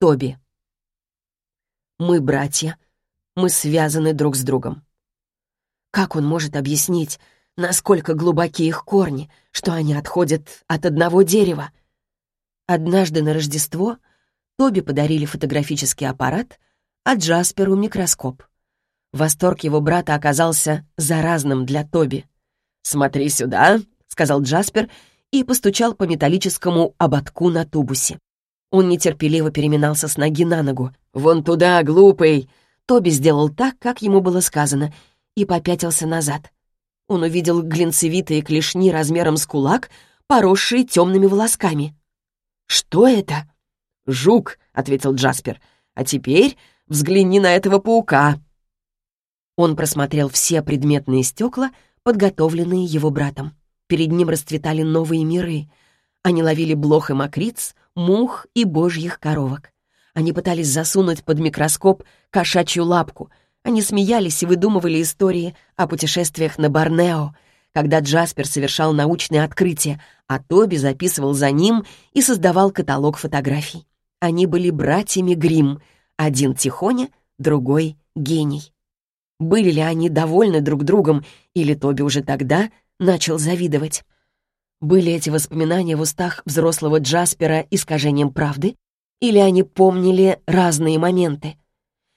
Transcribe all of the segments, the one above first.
Тоби. Мы братья, мы связаны друг с другом. Как он может объяснить, насколько глубоки их корни, что они отходят от одного дерева? Однажды на Рождество Тоби подарили фотографический аппарат, а Джасперу — микроскоп. Восторг его брата оказался заразным для Тоби. «Смотри сюда», — сказал Джаспер и постучал по металлическому ободку на тубусе. Он нетерпеливо переминался с ноги на ногу. «Вон туда, глупый!» Тоби сделал так, как ему было сказано, и попятился назад. Он увидел глинцевитые клешни размером с кулак, поросшие темными волосками. «Что это?» «Жук», — ответил Джаспер. «А теперь взгляни на этого паука». Он просмотрел все предметные стекла, подготовленные его братом. Перед ним расцветали новые миры. Они ловили блох и мокриц, мух и божьих коровок. Они пытались засунуть под микроскоп кошачью лапку. Они смеялись и выдумывали истории о путешествиях на Борнео, когда Джаспер совершал научные открытия, а Тоби записывал за ним и создавал каталог фотографий. Они были братьями Грим, один тихоня, другой гений. Были ли они довольны друг другом, или Тоби уже тогда начал завидовать? Были эти воспоминания в устах взрослого Джаспера искажением правды? Или они помнили разные моменты?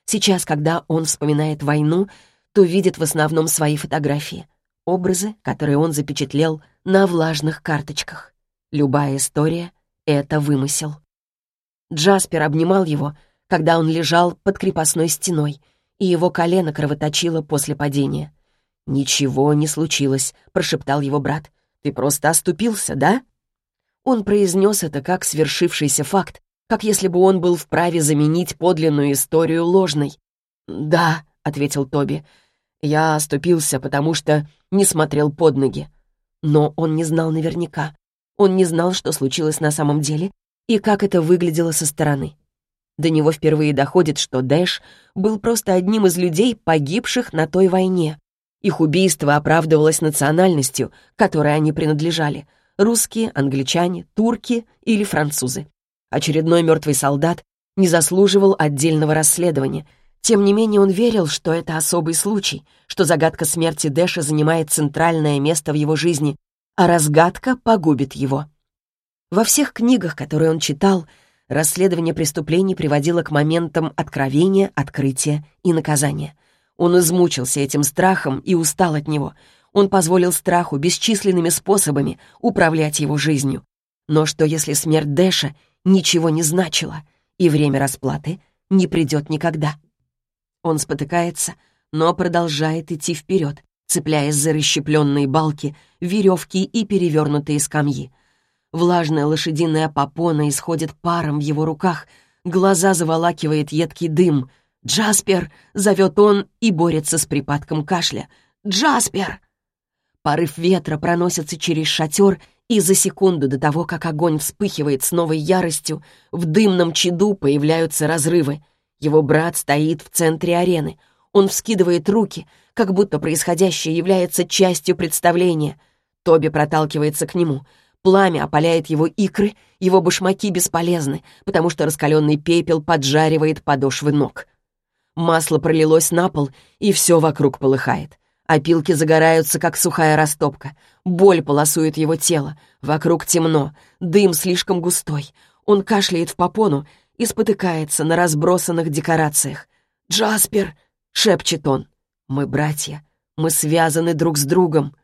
Сейчас, когда он вспоминает войну, то видит в основном свои фотографии, образы, которые он запечатлел на влажных карточках. Любая история — это вымысел. Джаспер обнимал его, когда он лежал под крепостной стеной, и его колено кровоточило после падения. «Ничего не случилось», — прошептал его брат. Ты просто оступился, да?» Он произнес это как свершившийся факт, как если бы он был вправе заменить подлинную историю ложной. «Да», — ответил Тоби, — «я оступился, потому что не смотрел под ноги». Но он не знал наверняка. Он не знал, что случилось на самом деле и как это выглядело со стороны. До него впервые доходит, что Дэш был просто одним из людей, погибших на той войне. Их убийство оправдывалось национальностью, которой они принадлежали — русские, англичане, турки или французы. Очередной мертвый солдат не заслуживал отдельного расследования. Тем не менее он верил, что это особый случай, что загадка смерти Дэша занимает центральное место в его жизни, а разгадка погубит его. Во всех книгах, которые он читал, расследование преступлений приводило к моментам откровения, открытия и наказания — он измучился этим страхом и устал от него. Он позволил страху бесчисленными способами управлять его жизнью. Но что если смерть Дэша ничего не значила, и время расплаты не придет никогда? Он спотыкается, но продолжает идти вперед, цепляясь за расщепленные балки, веревки и перевернутые скамьи. Влажная лошадиная попона исходит паром в его руках, глаза заволакивает едкий дым — «Джаспер!» — зовет он и борется с припадком кашля. «Джаспер!» Порыв ветра проносится через шатер, и за секунду до того, как огонь вспыхивает с новой яростью, в дымном чаду появляются разрывы. Его брат стоит в центре арены. Он вскидывает руки, как будто происходящее является частью представления. Тоби проталкивается к нему. Пламя опаляет его икры, его башмаки бесполезны, потому что раскаленный пепел поджаривает подошвы ног. Масло пролилось на пол, и все вокруг полыхает. Опилки загораются, как сухая растопка. Боль полосует его тело. Вокруг темно, дым слишком густой. Он кашляет в попону и спотыкается на разбросанных декорациях. «Джаспер!» — шепчет он. «Мы братья. Мы связаны друг с другом».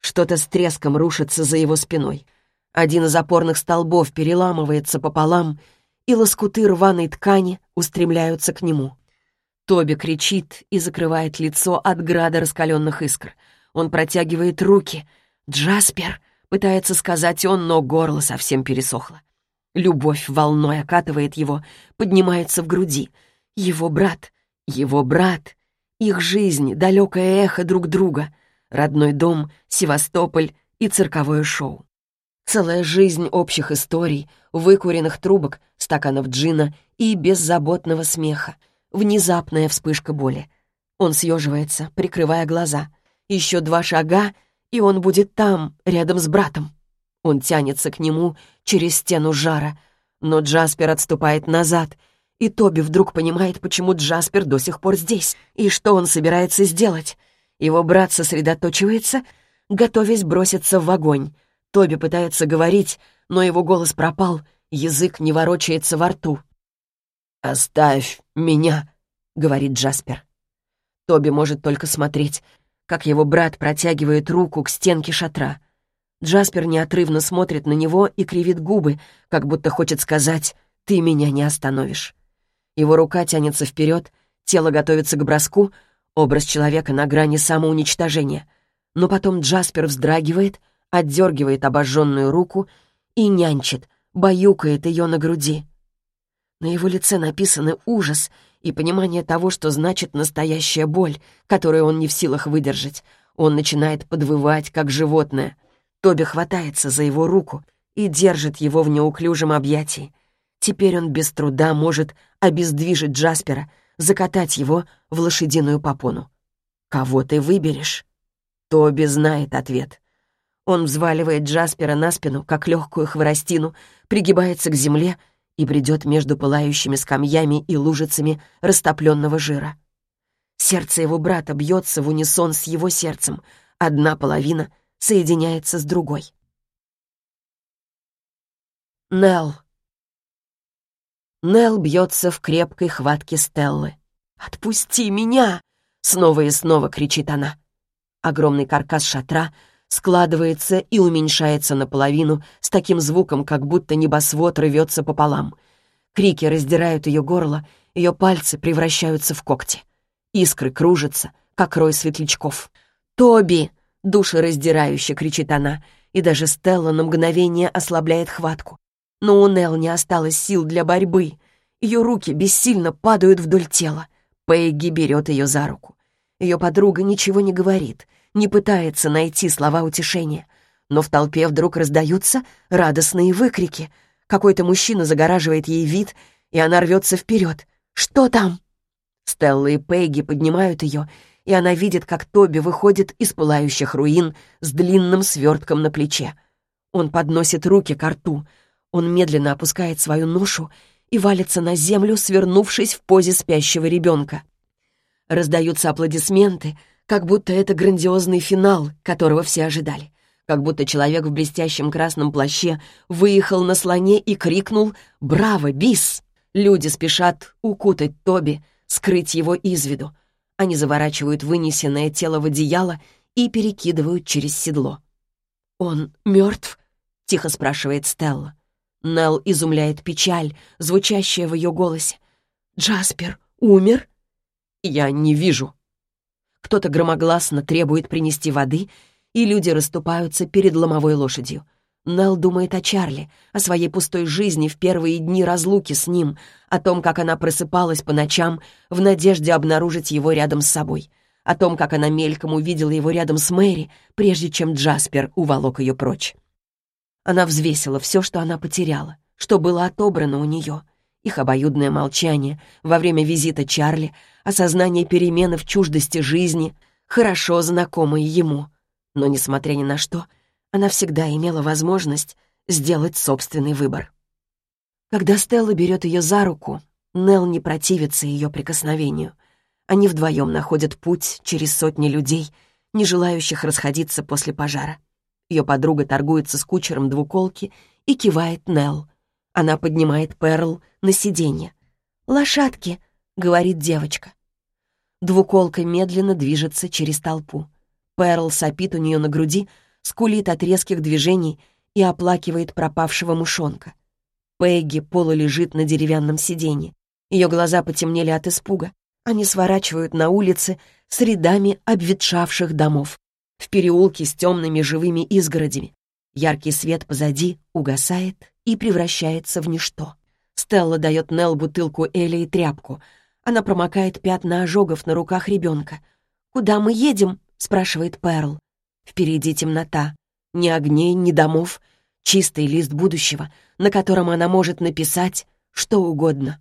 Что-то с треском рушится за его спиной. Один из опорных столбов переламывается пополам, и лоскуты рваной ткани устремляются к нему. Тоби кричит и закрывает лицо от града раскаленных искр. Он протягивает руки. «Джаспер!» — пытается сказать он, но горло совсем пересохло. Любовь волной окатывает его, поднимается в груди. Его брат, его брат, их жизнь, далекое эхо друг друга, родной дом, Севастополь и цирковое шоу. Целая жизнь общих историй, выкуренных трубок, стаканов джина и беззаботного смеха — Внезапная вспышка боли. Он съеживается, прикрывая глаза. Еще два шага, и он будет там, рядом с братом. Он тянется к нему через стену жара. Но Джаспер отступает назад, и Тоби вдруг понимает, почему Джаспер до сих пор здесь, и что он собирается сделать. Его брат сосредоточивается, готовясь броситься в огонь. Тоби пытается говорить, но его голос пропал, язык не ворочается во рту. «Оставь меня», — говорит Джаспер. Тоби может только смотреть, как его брат протягивает руку к стенке шатра. Джаспер неотрывно смотрит на него и кривит губы, как будто хочет сказать «ты меня не остановишь». Его рука тянется вперед, тело готовится к броску, образ человека на грани самоуничтожения. Но потом Джаспер вздрагивает, отдергивает обожженную руку и нянчит, баюкает ее на груди. На его лице написаны ужас и понимание того, что значит настоящая боль, которую он не в силах выдержать. Он начинает подвывать, как животное. Тоби хватается за его руку и держит его в неуклюжем объятии. Теперь он без труда может обездвижить Джаспера, закатать его в лошадиную попону. «Кого ты выберешь?» Тоби знает ответ. Он взваливает Джаспера на спину, как легкую хворостину, пригибается к земле — и бредет между пылающими скамьями и лужицами растопленного жира. Сердце его брата бьется в унисон с его сердцем, одна половина соединяется с другой. Нелл. Нелл бьется в крепкой хватке Стеллы. «Отпусти меня!» — снова и снова кричит она. Огромный каркас шатра — складывается и уменьшается наполовину с таким звуком, как будто небосвод рвется пополам. Крики раздирают ее горло, ее пальцы превращаются в когти. Искры кружатся, как рой светлячков. «Тоби!» — душераздирающе кричит она, и даже Стелла на мгновение ослабляет хватку. Но у Нелл не осталось сил для борьбы. Ее руки бессильно падают вдоль тела. Пегги берет ее за руку. Ее подруга ничего не говорит — не пытается найти слова утешения. Но в толпе вдруг раздаются радостные выкрики. Какой-то мужчина загораживает ей вид, и она рвется вперед. «Что там?» Стелла и Пегги поднимают ее, и она видит, как Тоби выходит из пылающих руин с длинным свертком на плече. Он подносит руки к рту. Он медленно опускает свою ношу и валится на землю, свернувшись в позе спящего ребенка. Раздаются аплодисменты — как будто это грандиозный финал, которого все ожидали. Как будто человек в блестящем красном плаще выехал на слоне и крикнул «Браво, бис!». Люди спешат укутать Тоби, скрыть его из виду. Они заворачивают вынесенное тело в одеяло и перекидывают через седло. «Он мертв?» — тихо спрашивает Стелла. Нелл изумляет печаль, звучащая в ее голосе. «Джаспер умер?» «Я не вижу», кто-то громогласно требует принести воды, и люди расступаются перед ломовой лошадью. Нелл думает о Чарли, о своей пустой жизни в первые дни разлуки с ним, о том, как она просыпалась по ночам в надежде обнаружить его рядом с собой, о том, как она мельком увидела его рядом с Мэри, прежде чем Джаспер уволок ее прочь. Она взвесила все, что она потеряла, что было отобрано у нее, их обоюдное молчание во время визита Чарли, осознание перемены в чуждости жизни, хорошо знакомые ему. Но, несмотря ни на что, она всегда имела возможность сделать собственный выбор. Когда Стелла берет ее за руку, Нелл не противится ее прикосновению. Они вдвоем находят путь через сотни людей, не желающих расходиться после пожара. Ее подруга торгуется с кучером двуколки и кивает Нелл. Она поднимает Перл на сиденье. «Лошадки», — говорит девочка. Двуколка медленно движется через толпу. Перл сопит у нее на груди, скулит от резких движений и оплакивает пропавшего мушонка. Пегги полулежит на деревянном сиденье. Ее глаза потемнели от испуга. Они сворачивают на улице с рядами обветшавших домов. В переулке с темными живыми изгородями. Яркий свет позади угасает и превращается в ничто. Стелла дает Нелл бутылку Эли и тряпку. Она промокает пятна ожогов на руках ребенка. «Куда мы едем?» — спрашивает Перл. Впереди темнота. Ни огней, ни домов. Чистый лист будущего, на котором она может написать что угодно.